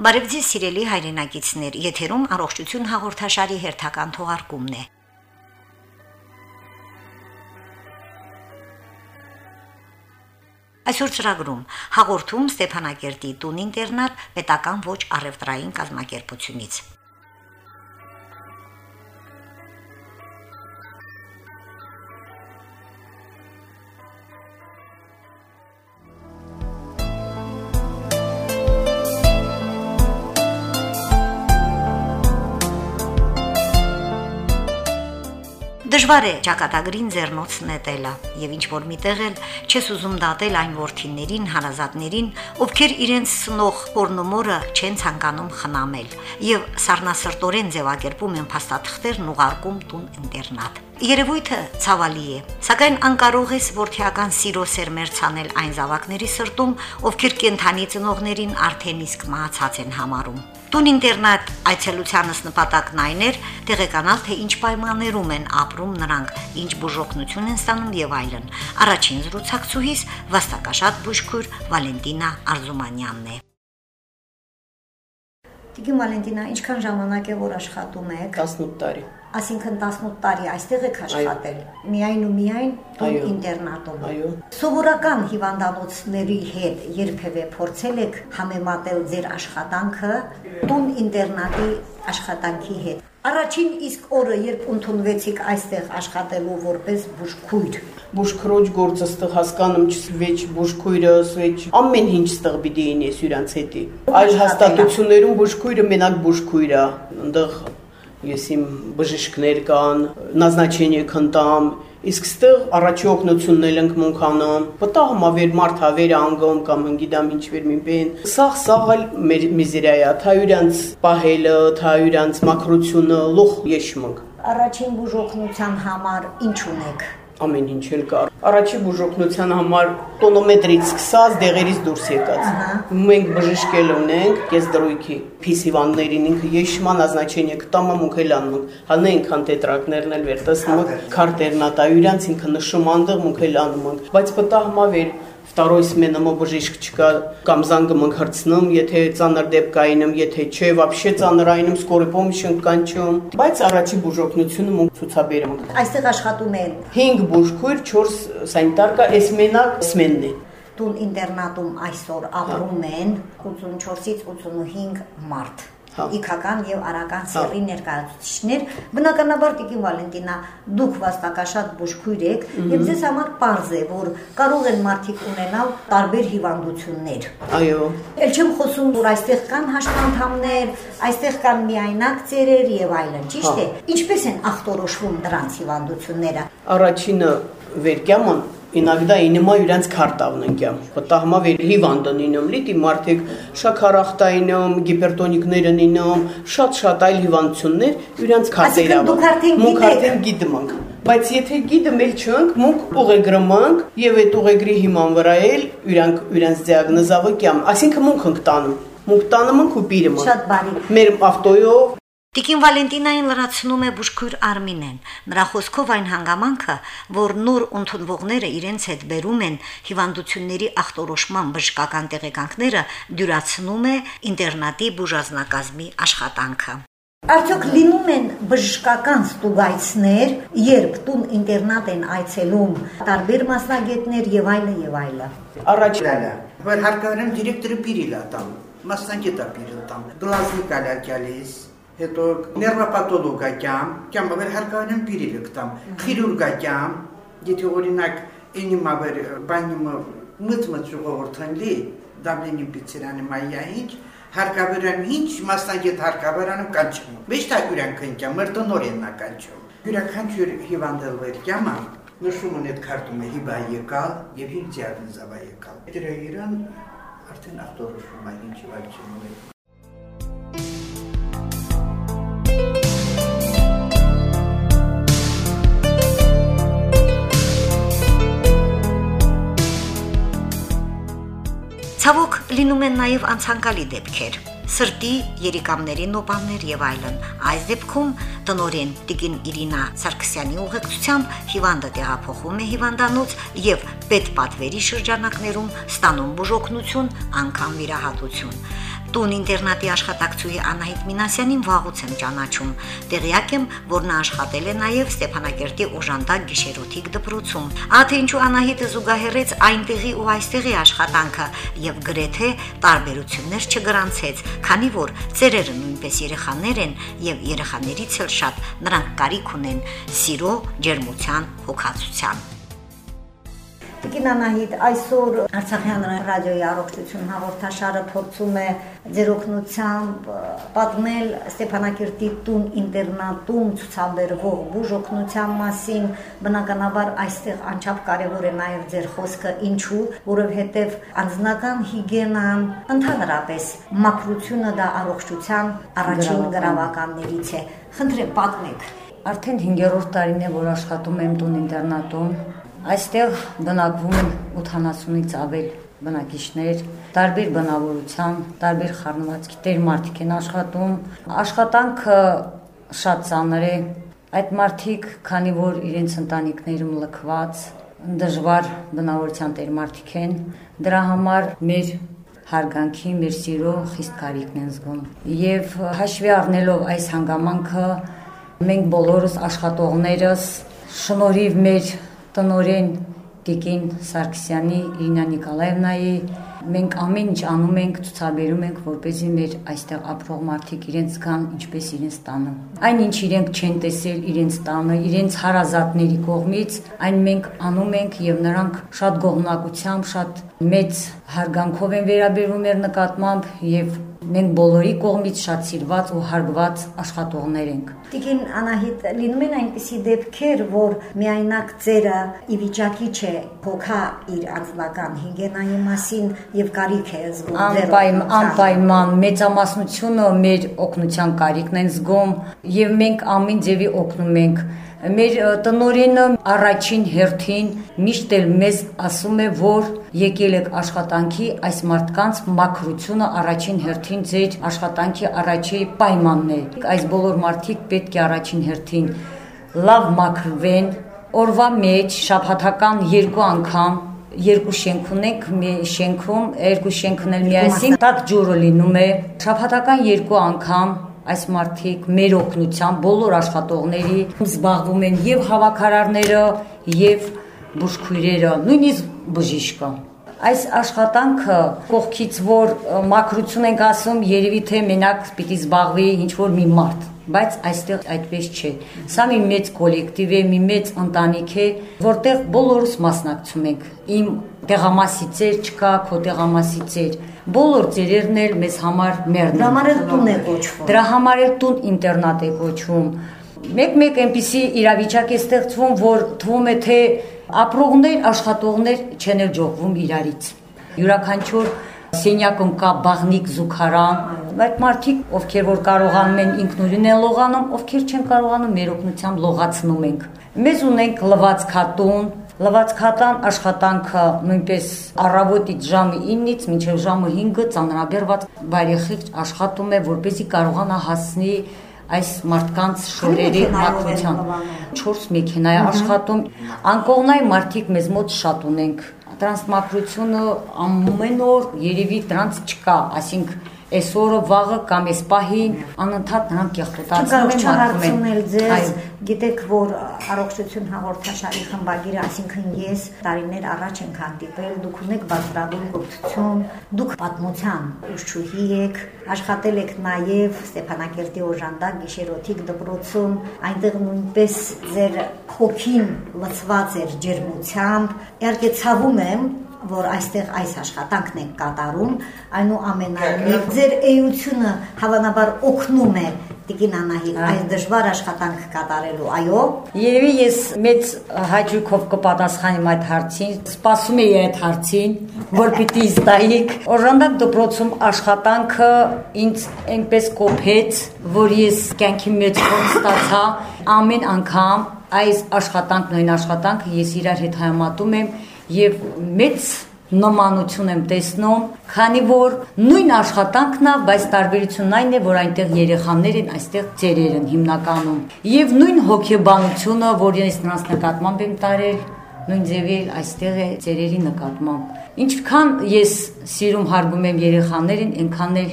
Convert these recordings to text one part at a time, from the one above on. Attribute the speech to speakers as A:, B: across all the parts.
A: Բարև ձեզ սիրելի հայրենակիցներ, եթերում առողջություն հաղորդաշարի հերթական թողարկումն է։ Այսօր ծրագրում. հաղորդում Ստեփանակերտի տուն ինտերնատ պետական ոչ առևտրային կազմակերպությունից։ Դժվար է ճակատագրին ձեռնոց նետելը եւ ինչ որ միտեղ էլ չես ուզում դատել այն worth-իներին, հարազատներին, ովքեր իրենց սնող pornomore չեն ցանկանում խնամել եւ սառնասրտորեն ձևակերպում են փաստաթղթերն ուղարկում տուն ինտերնատ։ Երևույթը ցավալի է, սակայն անկարող ես worth-իական սիրո սերմերցանել այն զավակների սրտում, ովքեր կենթանի ծնողներին արդեն իսկ մահացած են համարում։ Տուն ինտերնատ այցելությանս նպատակն այն էր տեղեկանալ, թե ինչ պայմաններում են ապրում նրանք, ինչ բուժօգնություն են ստանում եւ այլն։ Առաջին զրուցակցուհիս վաստակաշատ բուժքույր Վալենտինա Արզումանյանն է։ Տիկին Վալենտինա, ինչքան ժամանակ է որ աշխատում եք։
B: 18 տարի։
A: Այսինքն 18 տարի այստեղ եք աշխատել։ Միայն ու միայն տուն ինտերնատում։
B: Այո։
A: Սովորական հիվանդանոցների հետ երբևէ փորձել եք համեմատել ձեր աշխատանքը տուն ինտերնատի աշխատանքի հետ։ Առաջին իսկ օրը, երբ ընդունվեցիք այստեղ աշխատելու որպես բուժքույր,
B: բուժքրոջ գործը ստեղ հասկանում չսվեջ, բուժքույրը սվեջ, ամեն ինչ ստեղ պիտի ինես իրանց հետի։ Այլ հաստատություններում բուժքույրը մենակ բուժքույր է, այնտեղ ես իմ բժիշկներ կան, նազնաչենիք ընտամ, իսկ ստեղ առաջի օգնությունն ենք մոնք անում։ Պտահ մավեր մարդ հավեր անգամ կամ գիտամ ինչ վեր մինպեն։ Սաղ սաղալ մեր միզերիա, թա յուրանց պահելը, թա յուրանց մակրությունը լոխ եշմնք։
A: առաջին բուժօգնության համար ինչ ունեք։
B: ամեն ինչ էլ կար։ Առաջի բուժօգնության համար տոնոմետրից սկսած դեղերից դուրս եկած։ Մենք բժշկել ունենք, ես դրույքի փիսիվաններին ինքը եշման ազնաչենի կտամը մուքելանում։ Հանենք հան տետրակներն էլ վերտեսնում, քարտերնատա յուրանց ինքը նշում անդեղ մուքելանում։ Բայց պտահմա վեր второй сменам բժիշկ չկա, կամ զանգը մենք հրցնում, եթե ծանր դեպքայինեմ, եթե չէ, вообще ծանրայինեմ, скорой помощь-ն կանչում, բայց առաջի բուժօգնությունը մենք ցուցաբերում ենք։
A: Այստեղ աշխատում են
B: 5 բուժքույր, 4 սանիտարկա, այս մենակ սմենն է
A: տուն ինտերնատում այսօր ապրում են 84-ից 85 մարդ իքական եւ արական սերի ներկայացուցիչներ բնականաբար Տիկին Վալենտինա դուք վաստակաշատ բուժքույր եք եւ ձեզ համար པարզ է որ կարող են մարդիկ ունենալ տարբեր հիվանդություններ
B: Այո։
A: Էլ չեմ խոսում որ այստեղ կան հաշմանդամներ, այստեղ կան միայնակ ծերեր եւ այլն, ճիշտ է։ Ինչպես են ախտորոշվում դրանց հիվանդությունները։
B: Առաջինը վերկյաման Ինագդա ինիմա յուրանց քարտավն ընկյամ։ Պտահմա վեր հիվանդն ինում լիտի մարդիկ շաքարախտայինում, գիպերտոնիկներն ինում, շատ-շատ այլ հիվանդություններ յուրանց քարտերա։
A: Այսինքն դուք արդեն
B: Մուք
A: գիտեք։
B: արդեն գիտում ենք։ Բայց եթե գիտում էլ չենք, մուք ուղեգրմանք եւ այդ ուղեգրի հիման վրա էլ յուրանք յուրանց դիագնոզավը կյամ։ Այսինքն մուք ենք տանում։ Մուք տանում ենք ու պիրում ենք։
A: Շատ բարի։
B: Մեր ավտոյով
A: Տիկին Վալենտինային լրացնում է բուժքույր Արմինեն։ Նրա խոսքով այն հանգամանքը, որ նոր ընդունվողները իրենց հետ բերում են հիվանդությունների ախտորոշման բժշկական տեղեկանքները, դյուրացնում է ինտերնատի բուժազնակազմի աշխատանքը։ Արդյոք լինում են բժշկական ստուգայցներ, երբ տուն ինտերնատ են այցելում տարբեր մասնագետներ եւ այլը եւ այլը։
B: առաջ
C: Լալա, որ հարկարեմ դիրեկտորը պիրիլա տամ, մասնագետա պիրիլ տամ, գլազնի կալա կյալիս, հետո ներվապատոլոգա կյամ, կյամ բավեր հարկարեմ պիրիլ կտամ, խիրուրգա կյամ, եթե օրինակ ինիմա վեր բանիմը մտմտ ժողովրդանլի, դաբլինի պիցերանի մայա ինչ, հարկավերան ինչ մասնագետ հարկավերանը կանչում։ Ոչ դա յուրանք ընկյա, մրտնորեննա կանչում։ Յուրաքանչյուր հիվանդել կյամա նշում են այդ քարտում է հիբա եկալ եւ ինչ դիագնոզավա եկալ։ Դրա իրան արդեն ախտորոշում է ինչ վայրչում է։
A: Ցավոք լինում են նաև անցանկալի դեպքեր։ Սրտի, երիկամների նոպաններ եւ այլն։ Այս դեպքում տնորեն Տիկին Իրինա Սարգսյանի ուղեկցությամբ հիվանդը տեղափոխվում է հիվանդանոց եւ պետ պատվերի շրջանակներում ստանում բուժօգնություն, անգամ վիրահատություն։ Տուն ինտերնատի աշխատակցուհի Անահիտ Մինասյանին վաղուց եմ ճանաչում։ Տեղյակ եմ, որ նա աշխատել է նաև Ստեփանակերտի Օժանդակ գիշերօթիկ դպրոցում։ Ահա ինչու Անահիտը զուգահեռեց այնտեղի ու այստեղի աշխատանքը եւ գրեթե տարբերություններ չգրանցեց, քանի որ ծերերը նույնպես երեխաներ են եւ երեխաներից էլ շատ նրանք կարիք ունեն սիրո, ջերմության, հոգացության։
D: Տիկին Անահիտ, այսօր Արցախյան ռադիոյի առողջություն հաղորդաշարը փորձում է ձեր օգնությամբ պատմել Ստեփանակերտի տուն ինտերնատում ցուցաբերվող բուժօգնության մասին։ Բնականաբար այստեղ անչափ կարևոր է նաև ձեր խոսքը, ինչու, որովհետև անձնական հիգիենան, ընդհանրապես մակրությունը դա առողջության առաջին գրավականներից է։ Խնդրեմ պատմեք։
E: Արդեն 5-րդ տարին է, որ աշխատում եմ տուն ինտերնատում Այստեղ բնակվում են 80-ից ավել բնակիչներ, տարբեր բնավորության, տարբեր խառնվածքի տեր մարդիկ են աշխատում։ Աշխատանքը շատ ծանր է։ Այդ մարդիկ, քանի որ իրենց ընտանիքներում լքված, դժվար բնավորության տեր մարդիկ են, դրա համար մեր հարգանքի, մեր սիրո խիստ կարիքն են զգում։ Եվ հաշվի առնելով այս հանգամանքը, մենք բոլորս աշխատողներս շնորհիվ մեր տնորեն Տիկին Սարգսյանի, Իրինա Նիկոլաևնայի մենք ամեն ինչ անում ենք, ցուցաբերում ենք, որպեսզի մեր այստեղ ապրող մարդիկ իրենց զգան ինչպես իրենց տանը։ Այն ինչ իրենք չեն տեսել իրենց տանը, իրենց հարազատների կողմից, այն մենք անում ենք եւ նրանք շատ գողնակությամբ, շատ մեծ հարգանքով են վերաբերվում մեր նկատմամբ եւ մենք բոլորի կողմից շատ սիրված ու հարգված աշխատողներ ենք։
D: Տիկին Անահիտ, լինում են այնպիսի դեպքեր, որ միայնակ ծերը ի վիճակի չէ փոքա իր անձնական հիգիենայի մասին եւ կարիք է զգում
E: անպայմ անպայման մեծամասնությունը մեր օգնության կարիքն են զգում եւ մենք ամեն ձևի օգնում ենք Մեր տնորինը առաջին հերթին միշտ էլ մեզ ասում է, որ եկել եք աշխատանքի այս մարդկանց մակրությունը առաջին հերթին ձեր աշխատանքի առաջի պայմանն է։ Այս բոլոր մարդիկ պետք է առաջին հերթին լավ մակրվեն, օրվա մեջ շաբաթական երկու անգամ երկու շենք ունենք, մի շենքում, երկու շենքն էլ միասին տաք ջուրը լինում է։ Շաբաթական երկու անգամ այս մարդիկ մեր օգնությամբ բոլոր աշխատողների զբաղվում են եւ հավաքարարները եւ բուժքույրերը, նույնիսկ բժիշկը։ Այս աշխատանքը կողքից որ մակրություն ենք ասում, երևի թե մենակ պիտի զբաղվի ինչ որ մի մարդ, բայց այստեղ այդպես չէ։ Սա մի մեծ կոլեկտիվ է, մի մեծ ընտանիք է, որտեղ բոլորս մասնակցում ենք։ Իմ տեղամասի ծեր չկա, քո տեղամասի ծեր բոլոր ծերերն էլ մեզ համար մերն
D: Դրա համար էլ տուն է կոչվում։
E: Դրա համար էլ տուն ինտերնատ է կոչվում։ Մեկ-մեկ այնպիսի իրավիճակ է ստեղծվում, որ թվում է թե ապրողներ, աշխատողներ չեն էլ ջողվում իրարից։ Յուրաքանչյուր սենյակում կա բաղնիկ զուգարան, այդ մարդիկ, ովքեր որ կարողանում են ինքնուրույն են լողանում, ովքեր չեն կարողանում մեր օգնությամբ լողացնում ենք։ Մեզ ունենք լվացքատուն, Լվացքատան աշխատանքը նույնպես առավոտից ժամը 9-ից մինչև ժամը 5-ը ծանրաբերված բարեխիղճ աշխատում է, որպեսզի կարողանա հասնի այս մարդկանց շորերի մակրության 4 մեքենա է աշխատում անկողնայ մարդիկ մեզ մոտ շատ ունենք դրանց մակրությունը ամեն օր երևի դրանց չկա այսինքն այսօրը վաղը կամ այս պահին անընդհատ նրանք կեղտոտացնում
D: են մաքրում են ձեզ գիտեք որ առողջություն հաղորդաշարի խմբագիրը այսինքն ես տարիներ առաջ ենք հանդիպել դուք ունեք բարձրագույն կրթություն դուք պատմության ուշչուհի եք աշխատել եք նաև Ստեփանակերտի օժանդակ գիշերօթիկ դպրոցում այնտեղ նույնպես ձեր հոգին լցված էր ջերմությամբ իհարկե ցավում եմ որ այստեղ այս աշխատանքն եք կատարում, այնուամենայնիվ ձեր էությունը հավանաբար օգնում է Տիկին Անահիտ այս դժվար աշխատանք կատարելու, այո։
E: Երևի ես մեծ հաջողով կպատասխանեմ այդ հարցին, սպասում եի այդ հարցին, որ պիտի զդայիք։ Օժանդակ դպրոցում աշխատանքը ինձ այնպես կոփեց, որ ես կյանքի մեջ փոփ ստացա ամեն անգամ այս աշխատանքն այն աշխատանքը ես իրար հետ համատում եմ եւ մեծ նմանություն եմ տեսնում, քանի որ նույն աշխատանքն է, բայց տարբերությունն այն է, որ այնտեղ երեխաներ են, այստեղ ծերեր են հիմնականում։ Եվ նույն հոգեբանությունը, որ ես նրանց նկատմամբ եմ տարել, նույն ձևի էլ այստեղ է ծերերի նկատմամբ։ Ինչքան ես սիրում հարգում եմ երեխաներին, այնքան էլ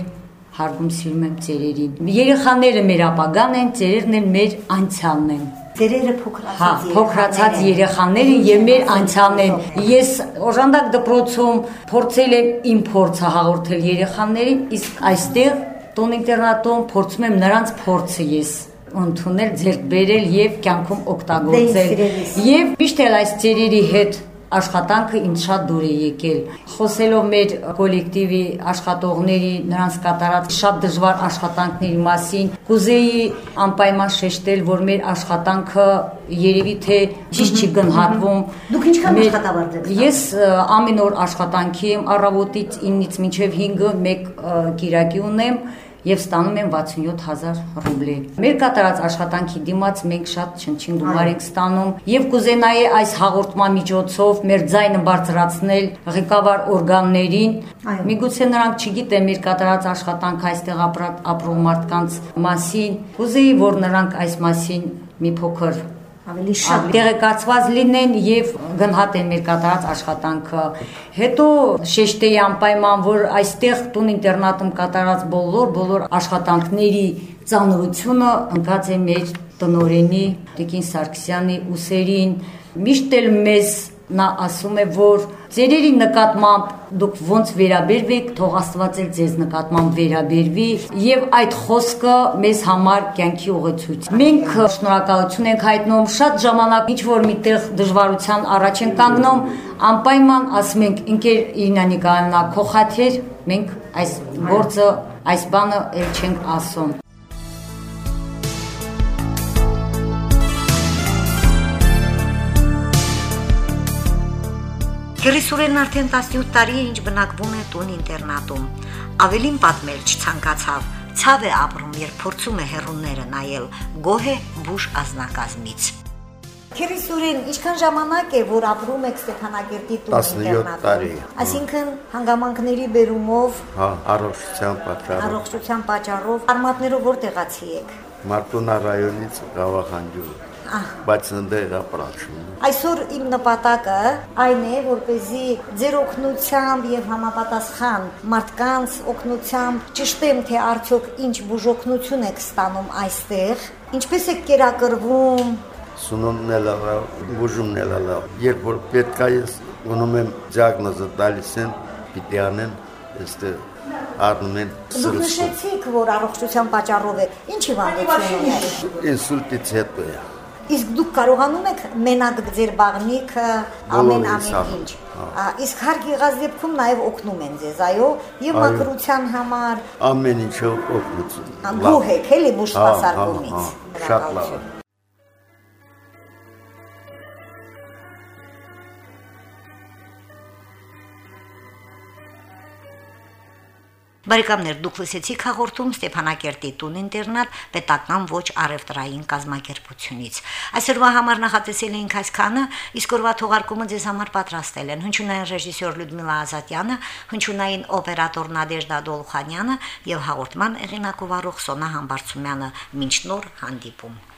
E: հարգում սիրում եմ ծերերին։ Երեխաները մեր ապագան են, ծերերն են մեր անցյալն են։
D: Ձերերը փոքրացած
E: Հա, փոքրացած երեխաները եւ մեր անցյալն են։ Ես օժանդակ դպրոցում փորձել եմ իմ փորձը հաղորդել երեխաներին, իսկ այստեղ տուն ինտերնատում փորձում եմ նրանց փորձը ես ընդունել, ձեռք բերել եւ կյանքում օգտագործել։ Եվ միշտ էլ այս ծերերի հետ աշխատանքը ինձ շատ դուր է եկել։ Խոսելով մեր կոլեկտիվի աշխատողների, նրանց կատարած շատ դժվար աշխատանքների մասին, կուզեի անպայման շեշտել, որ մեր աշխատանքը երևի թե ճիշտ չի գնահատվում։
D: Դուք ինչքան աշխատավարձ եք։
E: Ես ամեն օր աշխատանքի եմ առավոտից 9-ից մինչև 5-ը մեկ կիրակի ունեմ եւ ստանում են 67000 ռուբլի։ Մեր կատարած աշխատանքի դիմաց մենք շատ չնչին գումար ենք ստանում եւ կուզենայի այս հաղորդման միջոցով մեր ձայնը բարձրացնել ղեկավար օրգաններին։ Միգուցե նրանք չգիտեն մեր կատարած աշխատանքը այստեղ ապրող մարդկանց մասին։ Կուզեի, որ նրանք այս մասին մի փոքր
D: ավելի շատ
E: տեղեկացված լինեն եւ գնահատեն մեր կատարած աշխատանքը։ Հետո շեշտեի անպայման, որ այստեղ տուն ինտերնատում կատարած բոլոր բոլոր աշխատանքների ծանրությունը ընկած է մեր տնորենի Տիկին Սարգսյանի ուսերին։ Միշտ էլ մեզ նա ասում է, որ ձերերի նկատմամբ դուք ոնց վերաբերվեք, թող Աստված էլ ձեզ նկատմամբ վերաբերվի եւ այդ խոսքը մեզ համար կյանքի ուղեցույց։ Մենք շնորհակալություն ենք հայտնում շատ ժամանակ ինչ որ միտեղ դժվարության առաջ են կանգնում, անպայման ասում ենք ինքեր Իրինանի կանա քոխաթեր, մենք այս գործը, այս բանը էլ չենք ասում։
A: Գերիսուրեն արդեն 17 տարի է ինչ բնակվում է տուն ինտերնատում։ Ավելին պատմել չցանկացավ։ Ցավ է ապրում, երբ փորձում է հերունները նայել գոհ է բուժ ազնակազմից։
D: Քերիսուրեն ինչքան ժամանակ է որ ապրում եք Ստեփանակերտի տուն
F: 17 տարի։
D: Այսինքն հանգամանքների բերումով,
F: Հա, առողջության պատճառով։
D: առողջության պատճառով արմատներով որտեղացի եք։
F: Մարտունա ռայոնից Գավախանջու։ Բայց ընդեղ ապրացում։
D: Այսօր իմ նպատակը այն է, որպեսզի ձեր օգնությամբ եւ համապատասխան մարդկանց օգնությամբ ճշտեմ, թե արդյոք ինչ բուժօգնություն եք ստանում այստեղ, ինչպես եք կերակրվում,
F: Սունումն էլ ալա, բուժումն էլ ալա։ Երբ որ պետք է ես ունում եմ դիագնոզը տալիս են, պիտի անեն, այստեղ առնում են
D: Դուք
F: սրսկում։
D: նշեցիք, որ առողջության պատճառով է։ Ինչ հիվանդություն ունեք։
F: Ինսուլտից հետո է։
D: Իսկ դուք կարողանում եք մենակ ձեր բաղնիքը ամեն ամեն ինչ։
F: հա։
D: Իսկ հարկ եղած դեպքում նաև օգնում են ձեզ, այո, եւ մակրության համար
F: Ամեն ինչով օգնություն։
D: գոհ եք, էլի բուժսպասարկումից։
F: հա, հա, Շատ լավ
A: Բարեկամներ, դուք լսեցիք հաղորդում Ստեփանակերտի տուն ինտերնատ պետական ոչ առևտրային կազմակերպությունից։ Այսօրվա համար նախատեսել էինք այսքանը, իսկ օրվա թողարկումը ձեզ համար պատրաստել են հնչյունային ռեժիսոր Լյուդմիլա Ազատյանը, հնչյունային օպերատոր Նադեժդա Դոլխանյանը եւ հաղորդման հեղինակ ով Սոնա Համբարձումյանը։ Մինչ նոր հանդիպում։